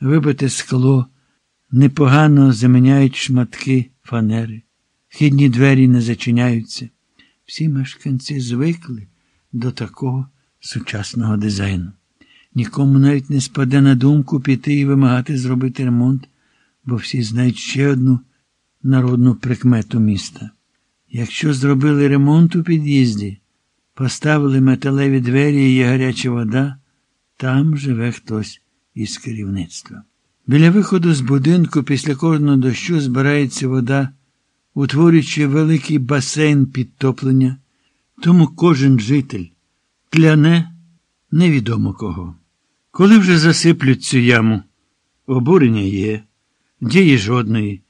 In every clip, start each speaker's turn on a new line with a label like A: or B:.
A: вибите скло, непогано заміняють шматки фанери, вхідні двері не зачиняються. Всі мешканці звикли до такого сучасного дизайну. Нікому навіть не спаде на думку піти і вимагати зробити ремонт, бо всі знають ще одну народну прикмету міста. Якщо зробили ремонт у під'їзді, поставили металеві двері і є гаряча вода, там живе хтось із керівництва. Біля виходу з будинку після кожного дощу збирається вода, утворюючи великий басейн підтоплення, тому кожен житель кляне невідомо кого. Коли вже засиплють цю яму, обурення є, дії жодної,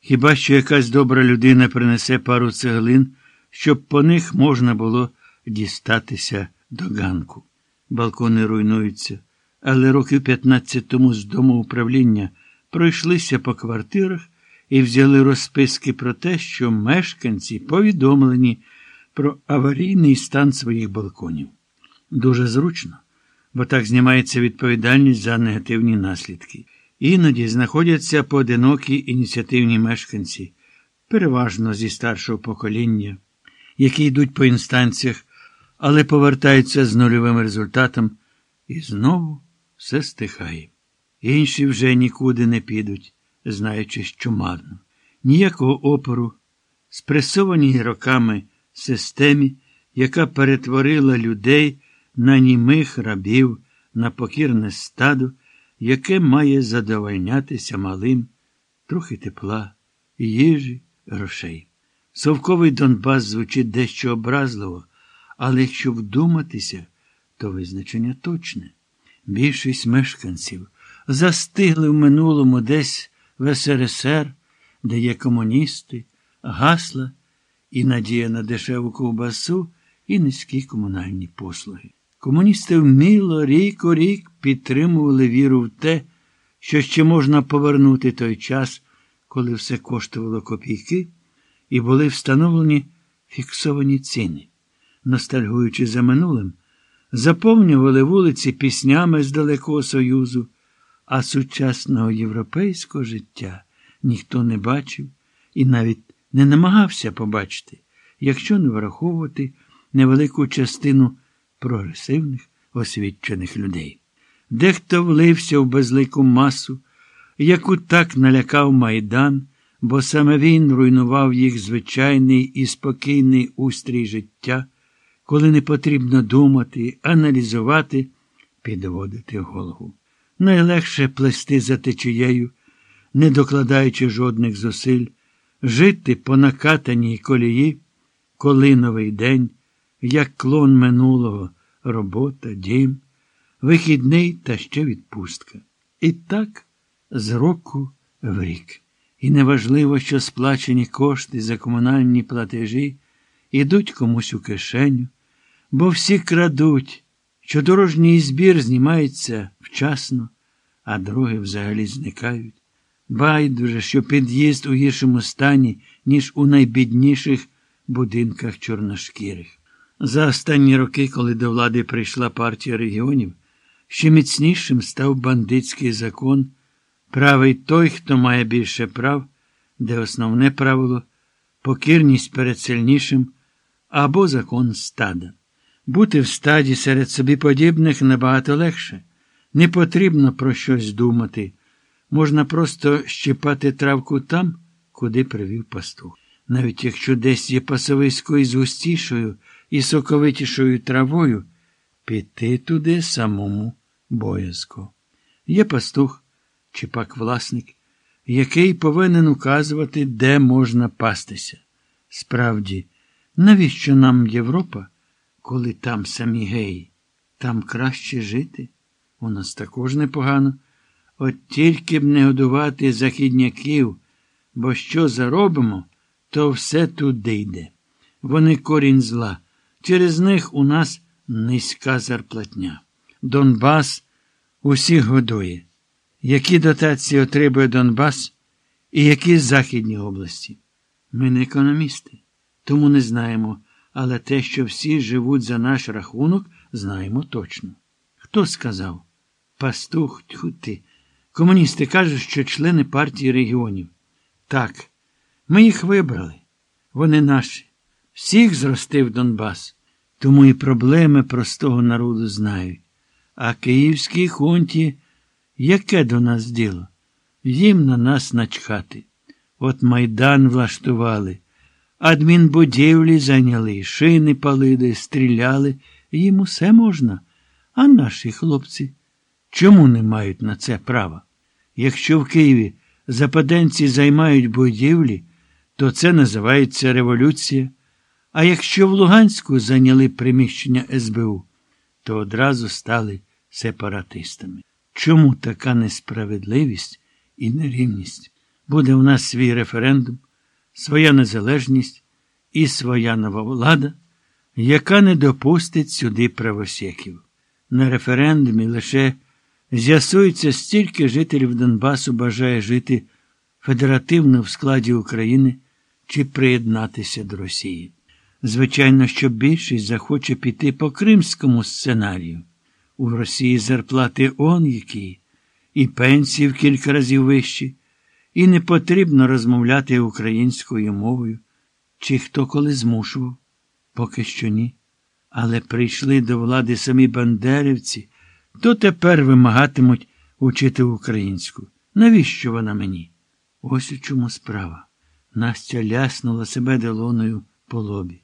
A: хіба що якась добра людина принесе пару цеглин, щоб по них можна було дістатися до ганку. Балкони руйнуються, але років 15 тому з дому управління пройшлися по квартирах і взяли розписки про те, що мешканці повідомлені про аварійний стан своїх балконів. Дуже зручно, бо так знімається відповідальність за негативні наслідки. Іноді знаходяться поодинокі ініціативні мешканці, переважно зі старшого покоління, які йдуть по інстанціях, але повертаються з нульовим результатом, і знову все стихає. Інші вже нікуди не підуть, знаючи, що марно. Ніякого опору, спресованій роками системі, яка перетворила людей на німих рабів, на покірне стадо, яке має задовольнятися малим, трохи тепла, їжі, грошей. Совковий Донбас звучить дещо образливо, але якщо вдуматися, то визначення точне. Більшість мешканців застигли в минулому десь в СРСР, де є комуністи, гасла і надія на дешеву ковбасу і низькі комунальні послуги. Комуністи вміло рік у рік підтримували віру в те, що ще можна повернути той час, коли все коштувало копійки, і були встановлені фіксовані ціни. Ностальгуючи за минулим, заповнювали вулиці піснями з Далекого Союзу, а сучасного європейського життя ніхто не бачив і навіть не намагався побачити, якщо не враховувати невелику частину прогресивних освічених людей. Дехто влився в безлику масу, яку так налякав майдан, бо саме він руйнував їх звичайний і спокійний устрій життя, коли не потрібно думати, аналізувати, підводити голову. Найлегше плести за течією, не докладаючи жодних зусиль, жити по накатаній колії, коли новий день, як клон минулого, робота, дім, вихідний та ще відпустка. І так з року в рік. І неважливо, що сплачені кошти за комунальні платежі ідуть комусь у кишеню, бо всі крадуть, що дорожній збір знімається вчасно, а дороги взагалі зникають. Байдуже, що під'їзд у гіршому стані, ніж у найбідніших будинках чорношкірих. За останні роки, коли до влади прийшла партія регіонів, ще міцнішим став бандитський закон, правий той, хто має більше прав, де основне правило покірність перед сильнішим або закон стада. Бути в стаді серед собі подібних набагато легше. Не потрібно про щось думати. Можна просто щипати травку там, куди привів пастух. Навіть якщо десь є пасовисько із густішою і соковитішою травою, піти туди самому боязко. Є пастух чи пак власник, який повинен указувати, де можна пастися. Справді, навіщо нам Європа, коли там самі геї? Там краще жити? У нас також непогано. От тільки б не годувати західняків, бо що заробимо, то все туди йде. Вони корінь зла. Через них у нас низька зарплатня. Донбас усіх годує. Які дотації отримує Донбас і які західні області? Ми не економісти, тому не знаємо, але те, що всі живуть за наш рахунок, знаємо точно. Хто сказав? Пастух тьху ти. Комуністи кажуть, що члени партії регіонів. Так, ми їх вибрали. Вони наші. Всіх зростив Донбас. Тому і проблеми простого народу знають. А київській хунті яке до нас діло? Їм на нас начхати. От майдан влаштували, адмінбудівлі зайняли, шини палили, стріляли, їм усе можна. А наші хлопці чому не мають на це права? Якщо в Києві западенці займають будівлі, то це називається революція. А якщо в Луганську зайняли приміщення СБУ, то одразу стали сепаратистами. Чому така несправедливість і нерівність? Буде в нас свій референдум, своя незалежність і своя нова влада, яка не допустить сюди правосеків. На референдумі лише з'ясується, стільки жителів Донбасу бажає жити федеративно в складі України чи приєднатися до Росії. Звичайно, що більшість захоче піти по кримському сценарію. У Росії зарплати он які, і пенсії в кілька разів вищі, і не потрібно розмовляти українською мовою, чи хто коли змушував, поки що ні. Але прийшли до влади самі бандерівці, то тепер вимагатимуть учити українську. Навіщо вона мені? Ось у чому справа. Настя ляснула себе долоною по лобі.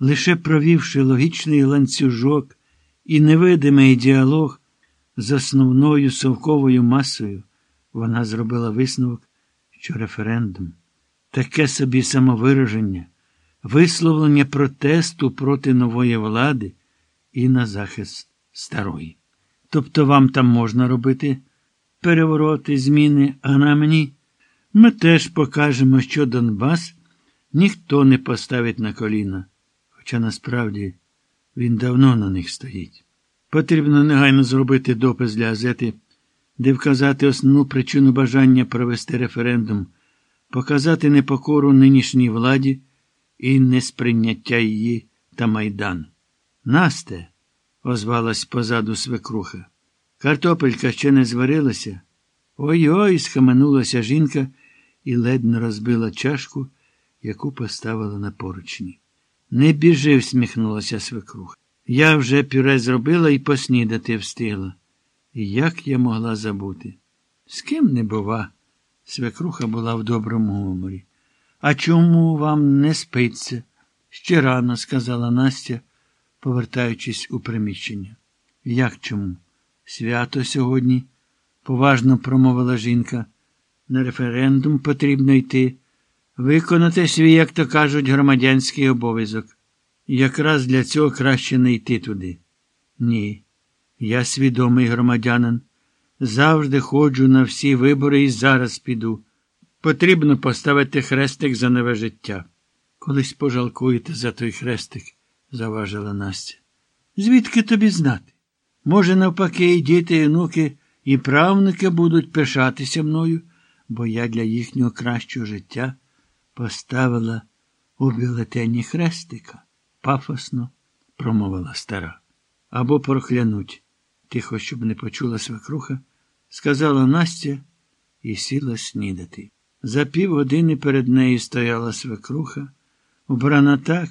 A: Лише провівши логічний ланцюжок і невидимий діалог з основною совковою масою, вона зробила висновок, що референдум, таке собі самовираження, висловлення протесту проти нової влади і на захист старої. Тобто вам там можна робити перевороти, зміни, а на мені ми теж покажемо, що Донбас ніхто не поставить на коліна, хоча насправді він давно на них стоїть. Потрібно негайно зробити допис для газети, де вказати основну причину бажання провести референдум, показати непокору нинішній владі і несприйняття її та майдан. Насте, озвалась позаду свекруха. Картопелька ще не зварилася. Ой-ой, схаменулася жінка і ледь не розбила чашку, яку поставила на поручні. Не біжи, всміхнулася свекруха. Я вже пюре зробила і поснідати встигла. Як я могла забути? З ким не бува? Свекруха була в доброму гуморі. А чому вам не спиться? Ще рано, сказала Настя, повертаючись у приміщення. Як чому? Свято сьогодні, поважно промовила жінка. На референдум потрібно йти, виконати свій, як то кажуть, громадянський обов'язок. Якраз для цього краще не йти туди. Ні. Я свідомий громадянин. Завжди ходжу на всі вибори і зараз піду. Потрібно поставити хрестик за нове життя. Колись пожалкуєте за той хрестик, заважила Настя. Звідки тобі знати? Може, навпаки, і діти, і внуки, і правнуки будуть пишатися мною, бо я для їхнього кращого життя поставила у бюлетені хрестика, пафосно промовила стара. Або проклянуть, тихо, щоб не почула свекруха, сказала Настя і сіла снідати. За півгодини перед нею стояла свекруха, убрана так,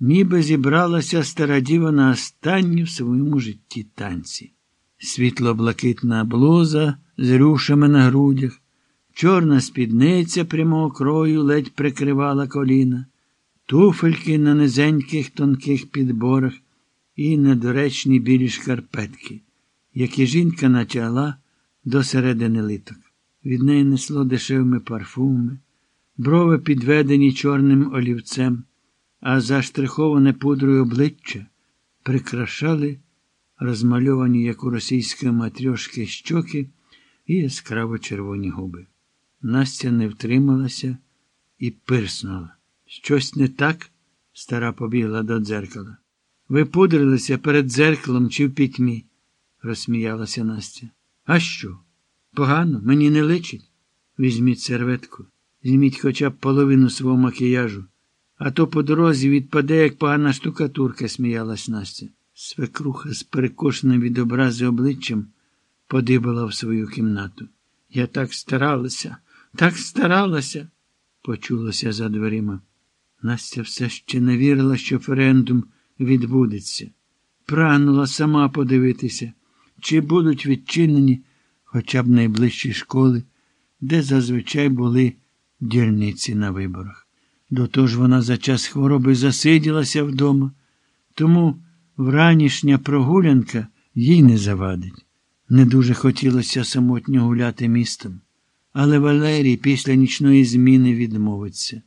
A: ніби зібралася стара діва на останні в своєму житті танці. Світло-блакитна блуза з рюшами на грудях, чорна спідниця прямого крою ледь прикривала коліна, туфельки на низеньких тонких підборах і недоречні білі шкарпетки, які жінка натягла до середини литок. Від неї несло дешевими парфумами, брови підведені чорним олівцем, а заштриховане пудрою обличчя прикрашали розмальовані, як у російської матрьошки, щоки і яскраво червоні губи. Настя не втрималася і пирснула. Щось не так? стара побігла до дзеркала. Ви пудрилися перед дзеркалом чи в пітьмі, розсміялася Настя. А що? Погано, мені не личить. Візьміть серветку, зніміть хоча б половину свого макіяжу, а то по дорозі відпаде, як погана штукатурка, сміялась Настя. Свекруха з перекошеним від образи обличчям подибала в свою кімнату. Я так старалася, так старалася, почулося за дверима. Настя все ще не вірила, що референдум відбудеться. Прагнула сама подивитися, чи будуть відчинені хоча б найближчі школи, де зазвичай були дільниці на виборах. До того ж вона за час хвороби засиділася вдома, тому вранішня прогулянка їй не завадить. Не дуже хотілося самотньо гуляти містом, але Валерій після нічної зміни відмовиться.